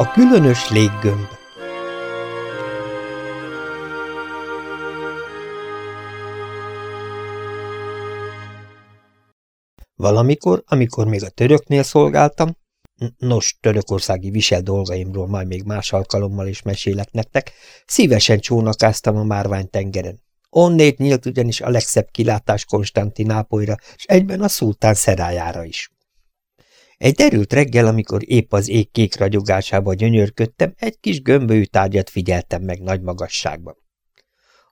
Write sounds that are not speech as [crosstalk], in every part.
A különös léggömb Valamikor, amikor még a töröknél szolgáltam, nos, törökországi visel dolgaimról majd még más alkalommal is mesélek nektek, szívesen csónakáztam a Márvány tengeren. Onnét nyílt ugyanis a legszebb kilátás Konstantinápolyra, és egyben a szultán szerájára is. Egy derült reggel, amikor épp az ég kék ragyogásába gyönyörködtem, egy kis gömbölyű tárgyat figyeltem meg nagy magasságban.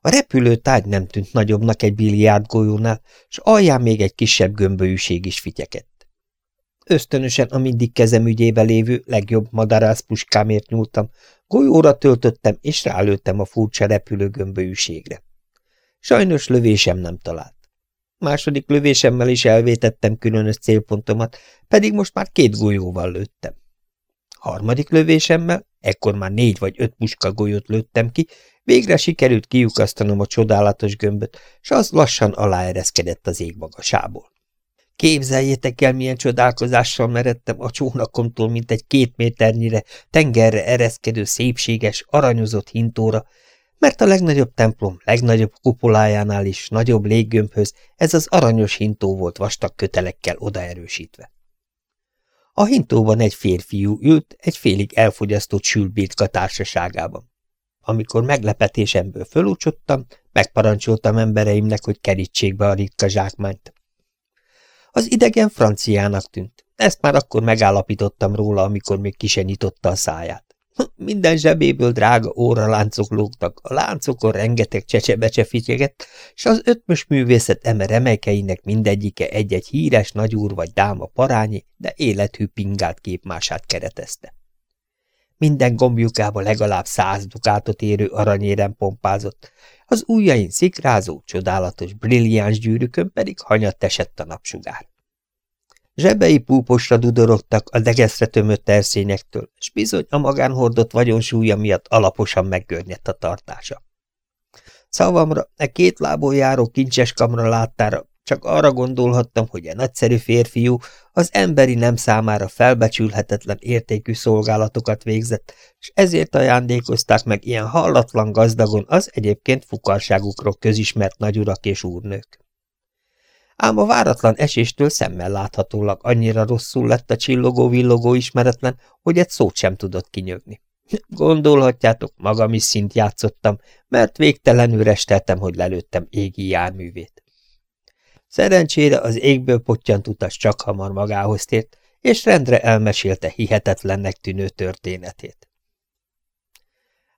A repülő tárgy nem tűnt nagyobbnak egy biliárdgolyónál, s alján még egy kisebb gömbölyűség is fityekett. Ösztönösen a mindig kezem ügyébe lévő legjobb madarász puskámért nyúltam, golyóra töltöttem, és rálőttem a furcsa repülő gömbölyűségre. Sajnos lövésem nem talált. Második lövésemmel is elvétettem különös célpontomat, pedig most már két golyóval lőttem. Harmadik lövésemmel, ekkor már négy vagy öt puska golyót lőttem ki, végre sikerült kiukasztanom a csodálatos gömböt, s az lassan aláereszkedett az ég magasából. Képzeljétek el, milyen csodálkozással meredtem a csónakomtól, mint egy két méternyire tengerre ereszkedő szépséges, aranyozott hintóra, mert a legnagyobb templom legnagyobb kupolájánál is nagyobb léggömbhöz ez az aranyos hintó volt vastag kötelekkel odaerősítve. A hintóban egy férfiú ült, egy félig elfogyasztott sülbirka társaságában. Amikor meglepetésemből fölúcsottam, megparancsoltam embereimnek, hogy kerítsék be a ritka zsákmányt. Az idegen franciának tűnt. Ezt már akkor megállapítottam róla, amikor még kisenyította a száját. [laughs] Minden zsebéből drága óraláncok lógtak, a láncokon rengeteg csecsebecse fityegett, s az ötmös művészet eme remekeinek mindegyike egy-egy híres nagyúr vagy dáma parányi, de élethű pingált képmását keretezte. Minden gombjukába legalább száz dukátot érő aranyérem pompázott, az ujjain szikrázó, csodálatos, brilliáns gyűrűkön pedig hanyat esett a napsugár. Zsebei púposra dudorogtak a degeszre tömött terszényektől, és bizony a magánhordott vagyonsúlya miatt alaposan meggörnyedt a tartása. Szavamra, e két lábon járó kincses kamra láttára csak arra gondolhattam, hogy a nagyszerű férfiú az emberi nem számára felbecsülhetetlen értékű szolgálatokat végzett, és ezért ajándékozták meg ilyen hallatlan gazdagon az egyébként fukarságukról közismert nagyurak és úrnők ám a váratlan eséstől szemmel láthatólag annyira rosszul lett a csillogó-villogó ismeretlen, hogy egy szót sem tudott kinyögni. Gondolhatjátok, magam is szint játszottam, mert végtelenül resteltem, hogy lelőttem égi járművét. Szerencsére az égből pottyant utas csak hamar magához tért, és rendre elmesélte hihetetlennek tűnő történetét.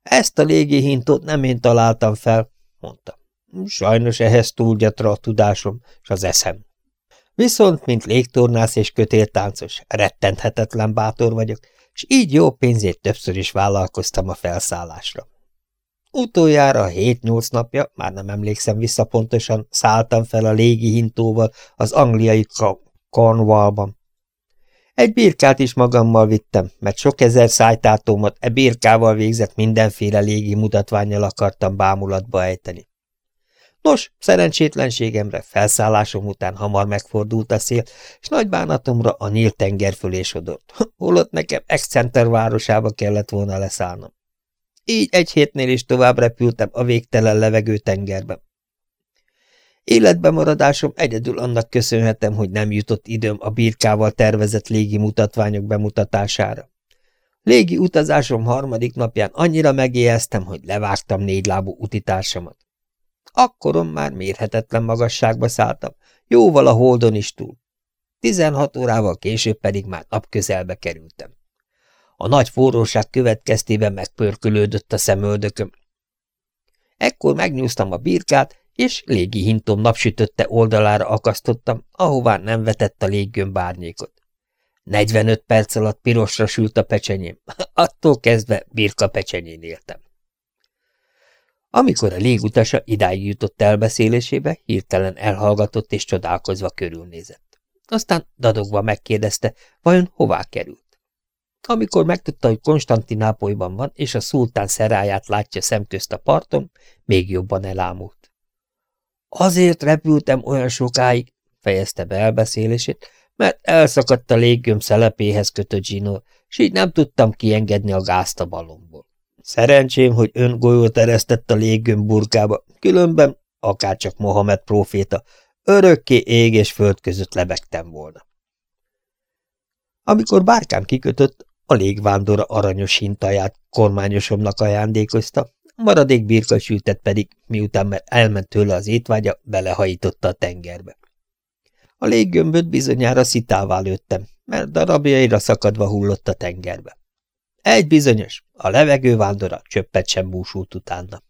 Ezt a légihintót nem én találtam fel, mondta. Sajnos ehhez túl gyatra a tudásom és az eszem. Viszont, mint légtornász és kötéltáncos, rettenthetetlen bátor vagyok, és így jó pénzét többször is vállalkoztam a felszállásra. Utoljára hét-nyolc napja, már nem emlékszem vissza pontosan, szálltam fel a légi hintóval az angliai Cornwallban. Egy birkát is magammal vittem, mert sok ezer szájtártómat e birkával végzett mindenféle légi mutatványjal akartam bámulatba ejteni. Nos, szerencsétlenségemre felszállásom után hamar megfordult a szél, és nagy bánatomra a nyílt tenger fölé sodort, holott nekem Excenter városába kellett volna leszállnom. Így egy hétnél is tovább repültem a végtelen levegő tengerben. Életbe maradásom egyedül annak köszönhetem, hogy nem jutott időm a birkával tervezett légi mutatványok bemutatására. Légi utazásom harmadik napján annyira megéheztem, hogy levágtam négylábú utitársamat. Akkorom már mérhetetlen magasságba szálltam, jóval a holdon is túl. Tizenhat órával később pedig már napközelbe kerültem. A nagy forróság következtében megpörkölődött a szemöldököm. Ekkor megnyúztam a birkát, és légi hintom napsütötte oldalára akasztottam, ahová nem vetett a léggömb árnyékot. 45 perc alatt pirosra sült a pecsenyém, [laughs] attól kezdve birka pecsenyén éltem. Amikor a légutasa idáig jutott elbeszélésébe, hirtelen elhallgatott és csodálkozva körülnézett. Aztán dadogva megkérdezte, vajon hová került. Amikor megtudta, hogy Konstantinápolyban van, és a szultán szeráját látja szemközt a parton, még jobban elámult. Azért repültem olyan sokáig, fejezte be elbeszélését, mert elszakadt a léggöm szelepéhez kötött zsinór, s így nem tudtam kiengedni a gázt a balomból. Szerencsém, hogy ön golyót eresztett a léggömb burkába, különben, akárcsak Mohamed próféta, örökké ég és föld között lebegtem volna. Amikor bárkám kikötött, a légvándora aranyos hintaját kormányosomnak ajándékozta, a maradék birkasültet pedig, miután már elment tőle az étvágya, belehajította a tengerbe. A léggömböt bizonyára szitává lőttem, mert darabjaira szakadva hullott a tengerbe. Egy bizonyos, a levegővándora csöppet sem búsult utána.